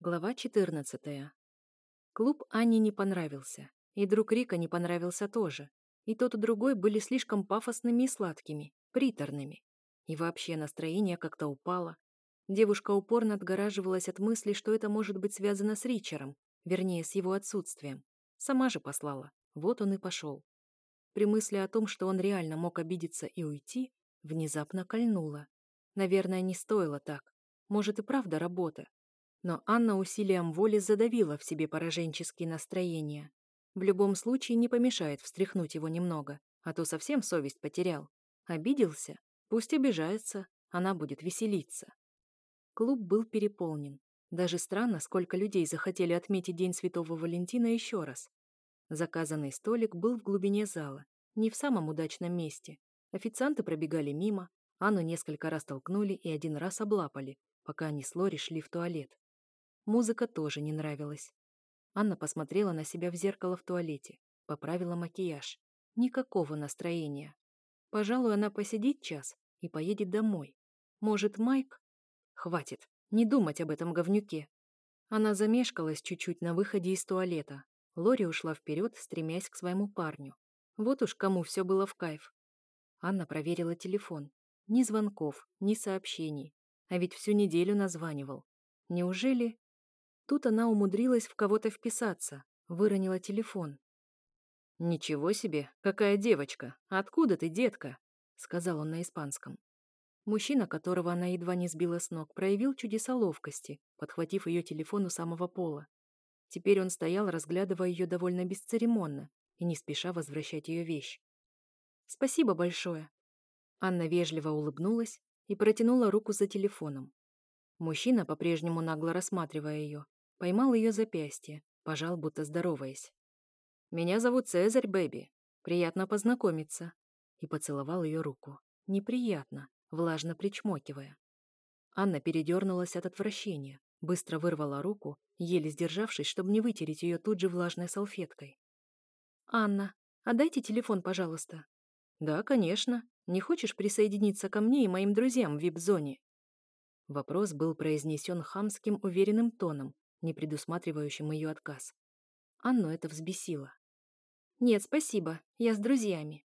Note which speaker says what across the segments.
Speaker 1: Глава 14. Клуб Анне не понравился. И друг Рика не понравился тоже. И тот и другой были слишком пафосными и сладкими, приторными. И вообще настроение как-то упало. Девушка упорно отгораживалась от мысли, что это может быть связано с Ричером, вернее, с его отсутствием. Сама же послала. Вот он и пошел. При мысли о том, что он реально мог обидеться и уйти, внезапно кольнуло. Наверное, не стоило так. Может и правда работа, но Анна усилием воли задавила в себе пораженческие настроения. В любом случае не помешает встряхнуть его немного, а то совсем совесть потерял. Обиделся? Пусть обижается, она будет веселиться. Клуб был переполнен. Даже странно, сколько людей захотели отметить День Святого Валентина еще раз. Заказанный столик был в глубине зала, не в самом удачном месте. Официанты пробегали мимо, Анну несколько раз толкнули и один раз облапали, пока они с Лори шли в туалет. Музыка тоже не нравилась. Анна посмотрела на себя в зеркало в туалете, поправила макияж. Никакого настроения. Пожалуй, она посидит час и поедет домой. Может, Майк? Хватит, не думать об этом говнюке. Она замешкалась чуть-чуть на выходе из туалета. Лори ушла вперед, стремясь к своему парню. Вот уж кому все было в кайф. Анна проверила телефон. Ни звонков, ни сообщений. А ведь всю неделю названивал. Неужели... Тут она умудрилась в кого-то вписаться, выронила телефон. «Ничего себе, какая девочка! Откуда ты, детка?» — сказал он на испанском. Мужчина, которого она едва не сбила с ног, проявил чудеса ловкости, подхватив ее телефон у самого пола. Теперь он стоял, разглядывая ее довольно бесцеремонно и не спеша возвращать ее вещь. «Спасибо большое». Анна вежливо улыбнулась и протянула руку за телефоном. Мужчина, по-прежнему нагло рассматривая ее, Поймал ее запястье, пожал, будто здороваясь. «Меня зовут Цезарь, Бэби. Приятно познакомиться». И поцеловал ее руку. Неприятно, влажно причмокивая. Анна передернулась от отвращения, быстро вырвала руку, еле сдержавшись, чтобы не вытереть ее тут же влажной салфеткой. «Анна, отдайте телефон, пожалуйста». «Да, конечно. Не хочешь присоединиться ко мне и моим друзьям в вип-зоне?» Вопрос был произнесен хамским уверенным тоном, не предусматривающим ее отказ. Анну это взбесило. «Нет, спасибо, я с друзьями».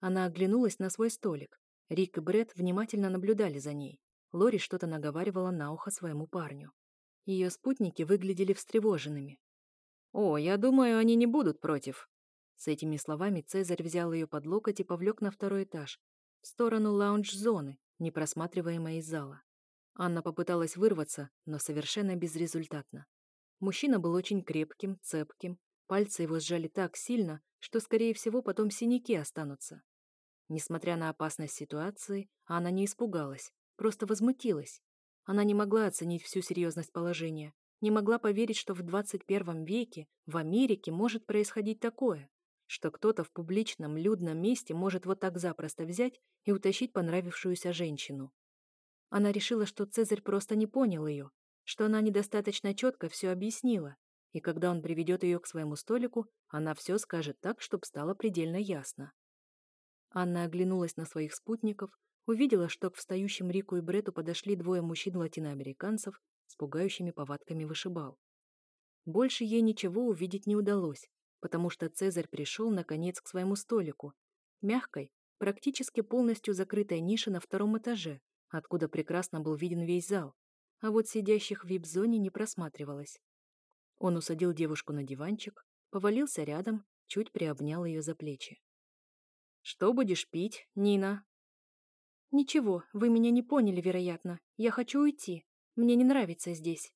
Speaker 1: Она оглянулась на свой столик. Рик и Бред внимательно наблюдали за ней. Лори что-то наговаривала на ухо своему парню. Ее спутники выглядели встревоженными. «О, я думаю, они не будут против». С этими словами Цезарь взял ее под локоть и повлек на второй этаж, в сторону лаунж-зоны, не просматриваемой из зала. Анна попыталась вырваться, но совершенно безрезультатно. Мужчина был очень крепким, цепким, пальцы его сжали так сильно, что, скорее всего, потом синяки останутся. Несмотря на опасность ситуации, Анна не испугалась, просто возмутилась. Она не могла оценить всю серьезность положения, не могла поверить, что в 21 веке в Америке может происходить такое, что кто-то в публичном, людном месте может вот так запросто взять и утащить понравившуюся женщину. Она решила, что Цезарь просто не понял ее, что она недостаточно четко все объяснила, и когда он приведет ее к своему столику, она все скажет так, чтобы стало предельно ясно. Анна оглянулась на своих спутников, увидела, что к встающим Рику и Брету подошли двое мужчин-латиноамериканцев с пугающими повадками вышибал. Больше ей ничего увидеть не удалось, потому что Цезарь пришел, наконец, к своему столику, мягкой, практически полностью закрытой нише на втором этаже, откуда прекрасно был виден весь зал, а вот сидящих в вип-зоне не просматривалось. Он усадил девушку на диванчик, повалился рядом, чуть приобнял ее за плечи. «Что будешь пить, Нина?» «Ничего, вы меня не поняли, вероятно. Я хочу уйти. Мне не нравится здесь».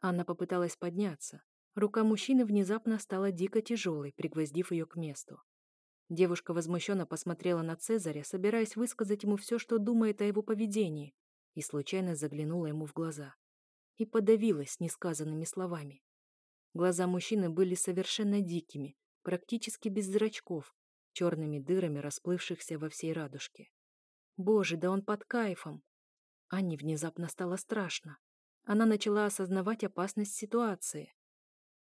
Speaker 1: Анна попыталась подняться. Рука мужчины внезапно стала дико тяжелой, пригвоздив ее к месту. Девушка возмущенно посмотрела на Цезаря, собираясь высказать ему все, что думает о его поведении, и случайно заглянула ему в глаза. И подавилась несказанными словами. Глаза мужчины были совершенно дикими, практически без зрачков, черными дырами, расплывшихся во всей радужке. Боже, да он под кайфом! Анне внезапно стало страшно. Она начала осознавать опасность ситуации.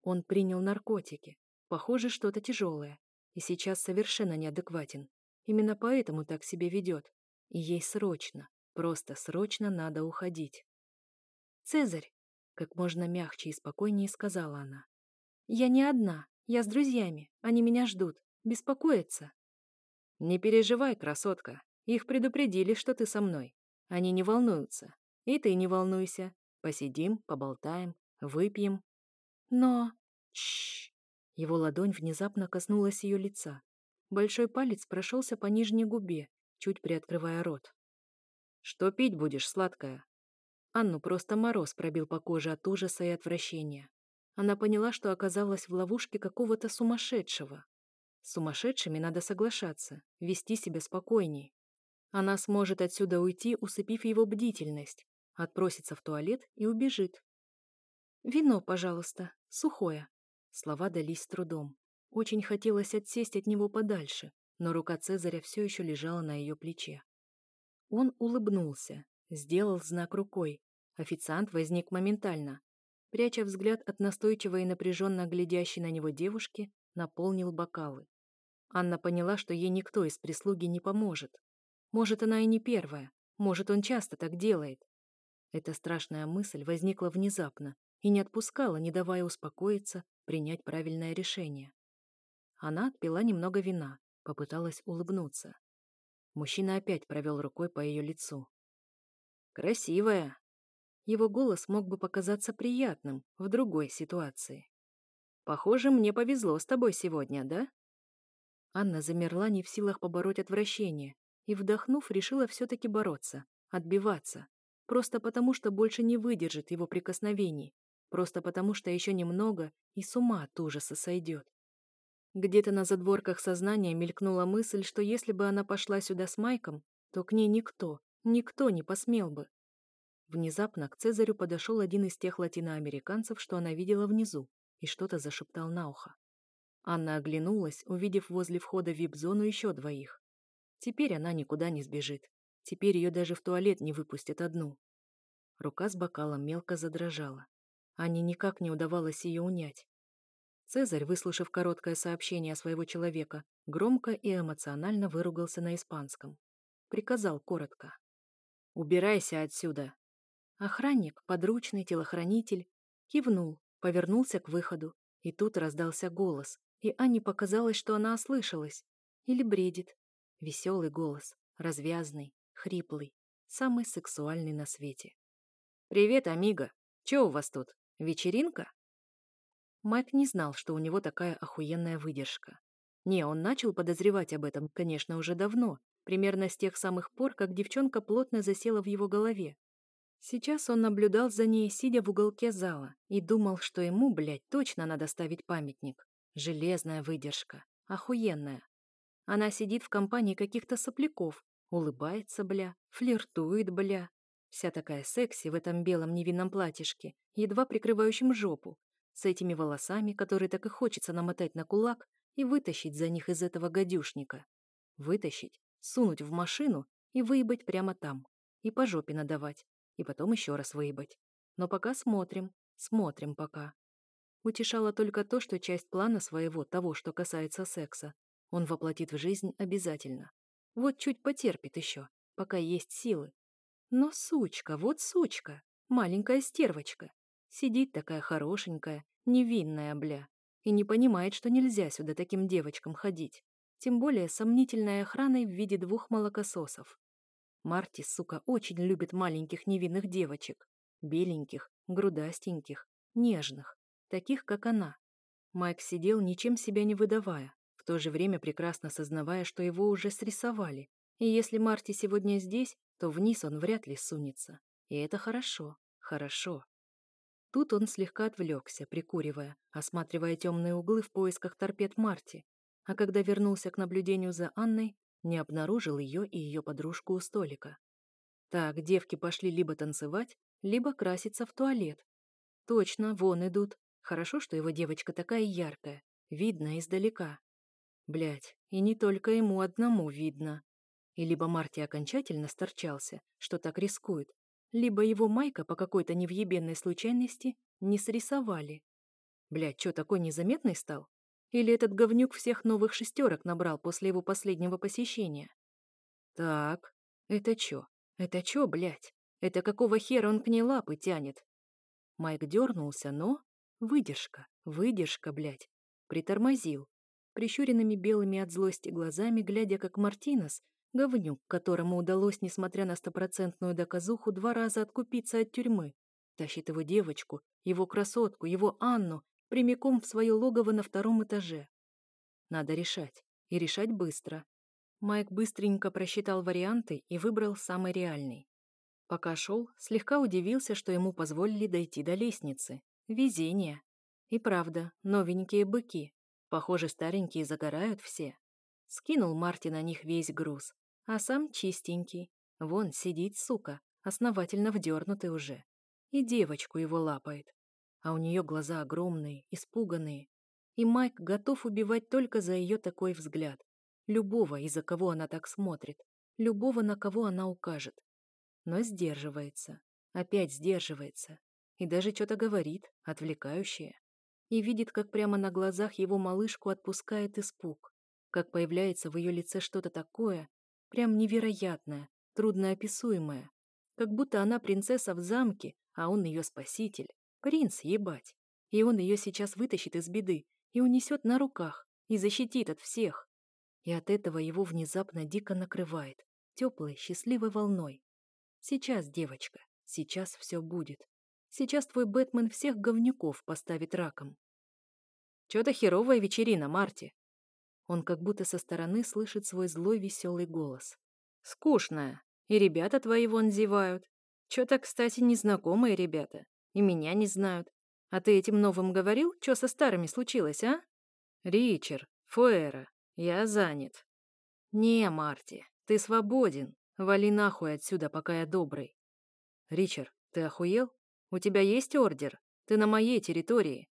Speaker 1: Он принял наркотики, похоже, что-то тяжелое, и сейчас совершенно неадекватен. Именно поэтому так себя ведет. И ей срочно, просто срочно надо уходить. «Цезарь!» Как можно мягче и спокойнее сказала она. «Я не одна. Я с друзьями. Они меня ждут. Беспокоятся». «Не переживай, красотка. Их предупредили, что ты со мной. Они не волнуются. И ты не волнуйся. Посидим, поболтаем, выпьем. Но... Чш. Его ладонь внезапно коснулась ее лица. Большой палец прошелся по нижней губе, чуть приоткрывая рот. «Что пить будешь, сладкая?» Анну просто мороз пробил по коже от ужаса и отвращения. Она поняла, что оказалась в ловушке какого-то сумасшедшего. С сумасшедшими надо соглашаться, вести себя спокойней. Она сможет отсюда уйти, усыпив его бдительность, отпросится в туалет и убежит. «Вино, пожалуйста, сухое». Слова дались с трудом. Очень хотелось отсесть от него подальше, но рука Цезаря все еще лежала на ее плече. Он улыбнулся, сделал знак рукой. Официант возник моментально. Пряча взгляд от настойчивой и напряженно глядящей на него девушки, наполнил бокалы. Анна поняла, что ей никто из прислуги не поможет. Может, она и не первая, может, он часто так делает. Эта страшная мысль возникла внезапно и не отпускала, не давая успокоиться, принять правильное решение. Она отпила немного вина, попыталась улыбнуться. Мужчина опять провел рукой по ее лицу. «Красивая!» Его голос мог бы показаться приятным в другой ситуации. «Похоже, мне повезло с тобой сегодня, да?» Анна замерла не в силах побороть отвращение и, вдохнув, решила все-таки бороться, отбиваться. Просто потому, что больше не выдержит его прикосновений. Просто потому, что еще немного и с ума от ужаса сойдет. Где-то на задворках сознания мелькнула мысль, что если бы она пошла сюда с Майком, то к ней никто, никто не посмел бы. Внезапно к Цезарю подошел один из тех латиноамериканцев, что она видела внизу, и что-то зашептал на ухо. Анна оглянулась, увидев возле входа в вип-зону еще двоих. Теперь она никуда не сбежит. Теперь ее даже в туалет не выпустят одну. Рука с бокалом мелко задрожала. Анне никак не удавалось ее унять. Цезарь, выслушав короткое сообщение своего человека, громко и эмоционально выругался на испанском. Приказал коротко. «Убирайся отсюда!» Охранник, подручный, телохранитель, кивнул, повернулся к выходу, и тут раздался голос, и Анне показалось, что она ослышалась. Или бредит. Веселый голос, развязный, хриплый, самый сексуальный на свете. «Привет, амиго! Че у вас тут? Вечеринка?» Майк не знал, что у него такая охуенная выдержка. Не, он начал подозревать об этом, конечно, уже давно, примерно с тех самых пор, как девчонка плотно засела в его голове. Сейчас он наблюдал за ней, сидя в уголке зала, и думал, что ему, блядь, точно надо ставить памятник. Железная выдержка. Охуенная. Она сидит в компании каких-то сопляков, улыбается, бля, флиртует, бля. Вся такая секси в этом белом невинном платьишке, едва прикрывающем жопу, с этими волосами, которые так и хочется намотать на кулак и вытащить за них из этого гадюшника. Вытащить, сунуть в машину и выебать прямо там. И по жопе надавать. И потом еще раз выебать. Но пока смотрим, смотрим пока. Утешало только то, что часть плана своего, того, что касается секса, он воплотит в жизнь обязательно. Вот чуть потерпит еще, пока есть силы. Но сучка, вот сучка, маленькая стервочка. Сидит такая хорошенькая, невинная, бля, и не понимает, что нельзя сюда таким девочкам ходить. Тем более сомнительной охраной в виде двух молокососов. Марти, сука, очень любит маленьких невинных девочек. Беленьких, грудастеньких, нежных, таких, как она. Майк сидел, ничем себя не выдавая, в то же время прекрасно сознавая, что его уже срисовали, и если Марти сегодня здесь, то вниз он вряд ли сунется. И это хорошо, хорошо. Тут он слегка отвлекся, прикуривая, осматривая темные углы в поисках торпед Марти, а когда вернулся к наблюдению за Анной, не обнаружил ее и ее подружку у столика. Так, девки пошли либо танцевать, либо краситься в туалет. Точно, вон идут. Хорошо, что его девочка такая яркая, видно издалека. Блять, и не только ему одному видно. И либо Марти окончательно сторчался, что так рискует, либо его майка по какой-то невъебенной случайности не срисовали. Блять, что такой незаметный стал? Или этот говнюк всех новых шестерок набрал после его последнего посещения? Так, это чё? Это чё, блять? Это какого хера он к ней лапы тянет? Майк дернулся, но... Выдержка, выдержка, блядь. Притормозил. Прищуренными белыми от злости глазами, глядя как Мартинес, говнюк, которому удалось, несмотря на стопроцентную доказуху, два раза откупиться от тюрьмы, тащит его девочку, его красотку, его Анну, прямиком в свое логово на втором этаже. Надо решать. И решать быстро. Майк быстренько просчитал варианты и выбрал самый реальный. Пока шел, слегка удивился, что ему позволили дойти до лестницы. Везение. И правда, новенькие быки. Похоже, старенькие загорают все. Скинул Марти на них весь груз. А сам чистенький. Вон сидит, сука, основательно вдернутый уже. И девочку его лапает. А у нее глаза огромные, испуганные. И Майк готов убивать только за ее такой взгляд. Любого, из-за кого она так смотрит. Любого, на кого она укажет. Но сдерживается. Опять сдерживается. И даже что-то говорит, отвлекающее. И видит, как прямо на глазах его малышку отпускает испуг. Как появляется в ее лице что-то такое, прям невероятное, трудноописуемое. Как будто она принцесса в замке, а он ее спаситель. Принц, ебать. И он ее сейчас вытащит из беды, и унесет на руках, и защитит от всех. И от этого его внезапно дико накрывает, теплой, счастливой волной. Сейчас, девочка, сейчас все будет. Сейчас твой Бэтмен всех говнюков поставит раком. Чё-то херовая вечерина, Марти. Он как будто со стороны слышит свой злой веселый голос. Скучная. И ребята твои вон зевают. Чё-то, кстати, незнакомые ребята. И меня не знают. А ты этим новым говорил, что со старыми случилось, а? Ричард, Фуэра, я занят. Не, Марти, ты свободен. Вали нахуй отсюда, пока я добрый. Ричард, ты охуел? У тебя есть ордер? Ты на моей территории.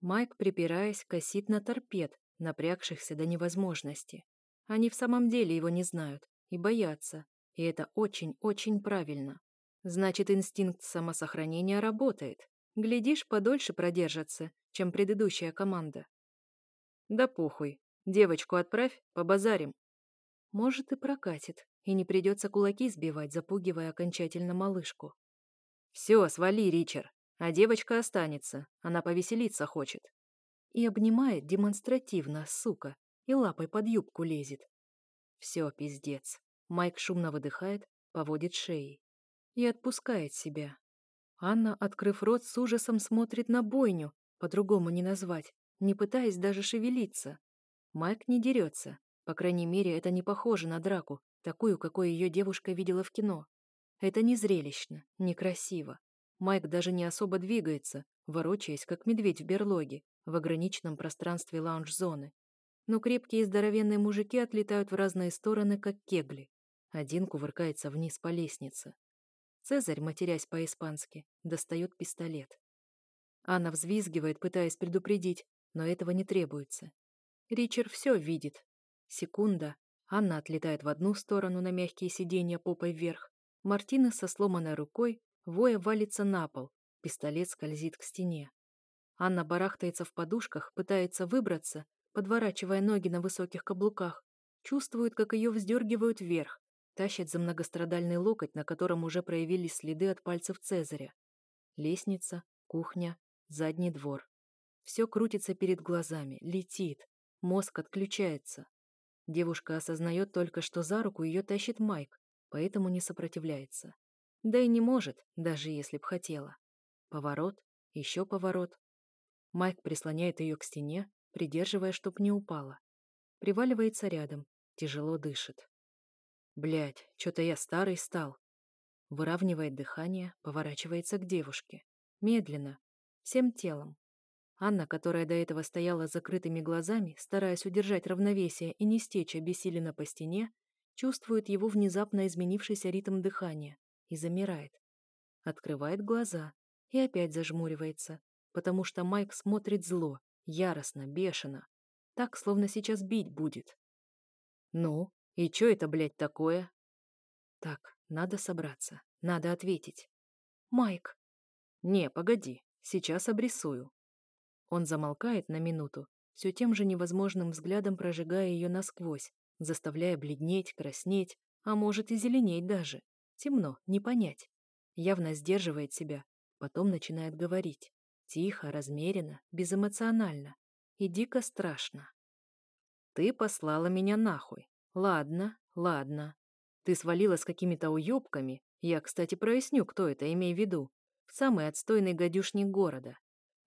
Speaker 1: Майк, припираясь, косит на торпед, напрягшихся до невозможности. Они в самом деле его не знают и боятся, и это очень-очень правильно. Значит, инстинкт самосохранения работает. Глядишь, подольше продержатся, чем предыдущая команда. Да похуй. Девочку отправь, побазарим. Может, и прокатит, и не придется кулаки сбивать, запугивая окончательно малышку. Все, свали, Ричард. А девочка останется, она повеселиться хочет. И обнимает демонстративно, сука, и лапой под юбку лезет. Все, пиздец. Майк шумно выдыхает, поводит шеей. И отпускает себя, Анна, открыв рот, с ужасом смотрит на бойню, по-другому не назвать, не пытаясь даже шевелиться. Майк не дерется. По крайней мере, это не похоже на драку, такую, какой ее девушка видела в кино. Это не зрелищно, некрасиво. Майк даже не особо двигается, ворочаясь, как медведь в берлоге, в ограниченном пространстве лаунж-зоны. Но крепкие и здоровенные мужики отлетают в разные стороны, как кегли. Один кувыркается вниз по лестнице. Цезарь, матерясь по-испански, достает пистолет. Анна взвизгивает, пытаясь предупредить, но этого не требуется. Ричард все видит. Секунда. Анна отлетает в одну сторону на мягкие сиденья попой вверх. Мартина со сломанной рукой, воя валится на пол. Пистолет скользит к стене. Анна барахтается в подушках, пытается выбраться, подворачивая ноги на высоких каблуках. Чувствует, как ее вздергивают вверх, Тащит за многострадальный локоть, на котором уже проявились следы от пальцев Цезаря. Лестница, кухня, задний двор. Все крутится перед глазами, летит. Мозг отключается. Девушка осознает только, что за руку ее тащит Майк, поэтому не сопротивляется. Да и не может, даже если б хотела. Поворот, еще поворот. Майк прислоняет ее к стене, придерживая, чтоб не упала. Приваливается рядом, тяжело дышит. Блять, что-то я старый стал. Выравнивает дыхание, поворачивается к девушке. Медленно, всем телом. Анна, которая до этого стояла с закрытыми глазами, стараясь удержать равновесие и не стечь обессиленно по стене, чувствует его внезапно изменившийся ритм дыхания и замирает. Открывает глаза и опять зажмуривается, потому что Майк смотрит зло, яростно, бешено. Так, словно сейчас бить будет. «Ну, и чё это, блядь, такое? Так, надо собраться. Надо ответить. Майк. Не, погоди. Сейчас обрисую. Он замолкает на минуту, все тем же невозможным взглядом прожигая ее насквозь, заставляя бледнеть, краснеть, а может и зеленеть даже. Темно, не понять. Явно сдерживает себя, Потом начинает говорить. Тихо, размеренно, безэмоционально. И дико страшно. Ты послала меня нахуй. Ладно, ладно. Ты свалила с какими-то уёбками. Я, кстати, проясню, кто это, имей в виду. В самый отстойный гадюшник города.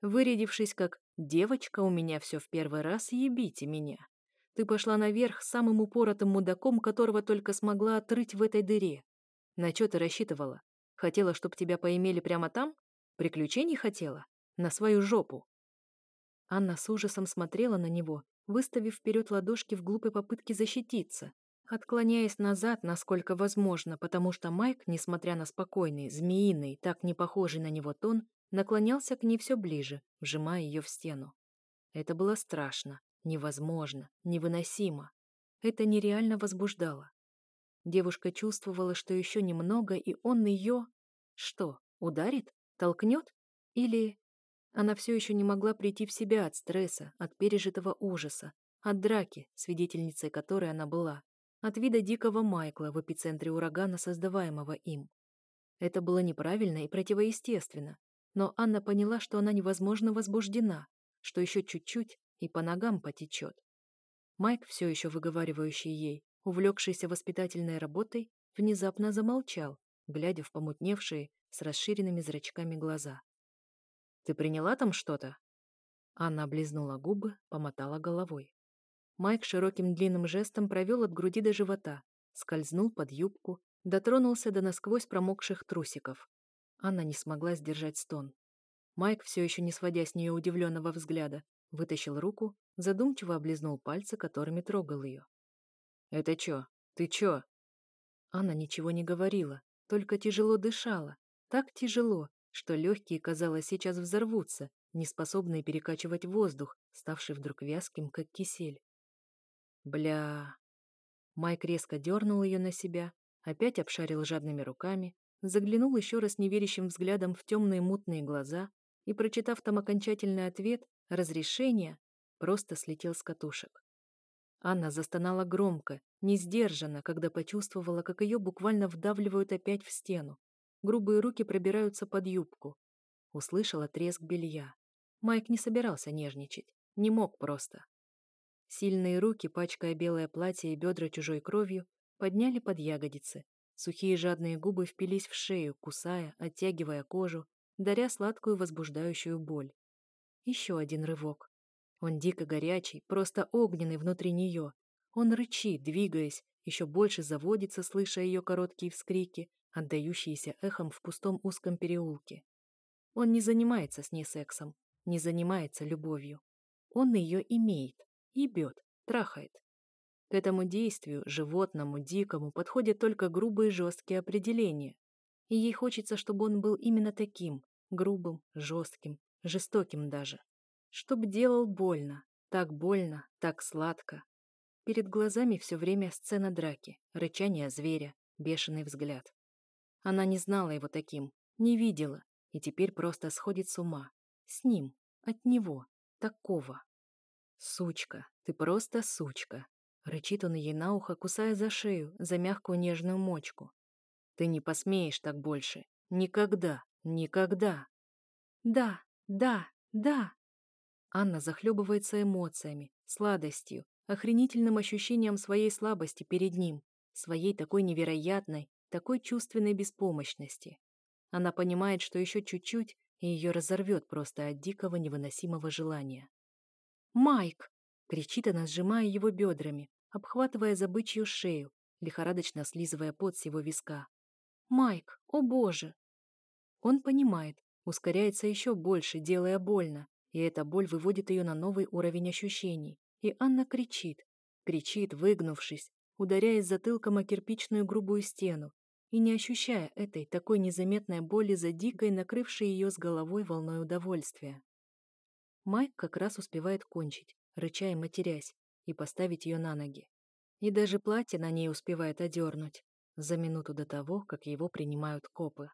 Speaker 1: Вырядившись как «девочка, у меня все в первый раз, ебите меня». Ты пошла наверх самым упоротым мудаком, которого только смогла отрыть в этой дыре. На что ты рассчитывала? Хотела, чтобы тебя поимели прямо там? Приключений хотела? На свою жопу. Анна с ужасом смотрела на него, выставив вперед ладошки в глупой попытке защититься, отклоняясь назад, насколько возможно, потому что Майк, несмотря на спокойный, змеиный, так не похожий на него тон, наклонялся к ней все ближе, вжимая ее в стену. Это было страшно, невозможно, невыносимо. Это нереально возбуждало. Девушка чувствовала, что еще немного, и он ее... Что, ударит? Толкнет? Или... Она все еще не могла прийти в себя от стресса, от пережитого ужаса, от драки, свидетельницей которой она была, от вида дикого Майкла в эпицентре урагана, создаваемого им. Это было неправильно и противоестественно, но Анна поняла, что она невозможно возбуждена, что еще чуть-чуть и по ногам потечет. Майк, все еще выговаривающий ей, увлекшийся воспитательной работой, внезапно замолчал, глядя в помутневшие, с расширенными зрачками глаза. «Ты приняла там что-то?» Анна облизнула губы, помотала головой. Майк широким длинным жестом провел от груди до живота, скользнул под юбку, дотронулся до насквозь промокших трусиков. Анна не смогла сдержать стон. Майк, все еще не сводя с нее удивленного взгляда, вытащил руку, задумчиво облизнул пальцы, которыми трогал ее. «Это чё? Ты чё?» Анна ничего не говорила, только тяжело дышала. Так тяжело, что легкие, казалось, сейчас взорвутся, неспособные перекачивать воздух, ставший вдруг вязким, как кисель. Бля... Майк резко дернул ее на себя, опять обшарил жадными руками, заглянул еще раз неверящим взглядом в темные мутные глаза и, прочитав там окончательный ответ, разрешение, просто слетел с катушек. Анна застонала громко, не сдержанно, когда почувствовала, как ее буквально вдавливают опять в стену. Грубые руки пробираются под юбку. Услышала треск белья. Майк не собирался нежничать, не мог просто. Сильные руки, пачкая белое платье и бедра чужой кровью, подняли под ягодицы, Сухие жадные губы впились в шею, кусая, оттягивая кожу, даря сладкую возбуждающую боль. Еще один рывок. Он дико горячий, просто огненный внутри нее. Он рычит, двигаясь, еще больше заводится, слыша ее короткие вскрики, отдающиеся эхом в пустом узком переулке. Он не занимается с ней сексом, не занимается любовью. Он ее имеет, ебет, трахает. К этому действию, животному, дикому, подходят только грубые жесткие определения. И ей хочется, чтобы он был именно таким, грубым, жестким, жестоким даже. Чтоб делал больно, так больно, так сладко. Перед глазами все время сцена драки, рычание зверя, бешеный взгляд. Она не знала его таким, не видела, и теперь просто сходит с ума. С ним, от него, такого. Сучка, ты просто сучка. Рычит он ей на ухо, кусая за шею, за мягкую нежную мочку. «Ты не посмеешь так больше. Никогда, никогда!» «Да, да, да!» Анна захлебывается эмоциями, сладостью, охренительным ощущением своей слабости перед ним, своей такой невероятной, такой чувственной беспомощности. Она понимает, что еще чуть-чуть, и ее разорвет просто от дикого невыносимого желания. «Майк!» — кричит она, сжимая его бедрами, обхватывая за шею, лихорадочно слизывая пот с его виска. «Майк, о боже!» Он понимает, ускоряется еще больше, делая больно, и эта боль выводит ее на новый уровень ощущений. И Анна кричит, кричит, выгнувшись, ударяясь затылком о кирпичную грубую стену, и не ощущая этой такой незаметной боли за дикой, накрывшей ее с головой волной удовольствия. Майк как раз успевает кончить, рыча и матерясь, и поставить ее на ноги. И даже платье на ней успевает одернуть за минуту до того, как его принимают копы.